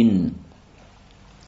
الدين.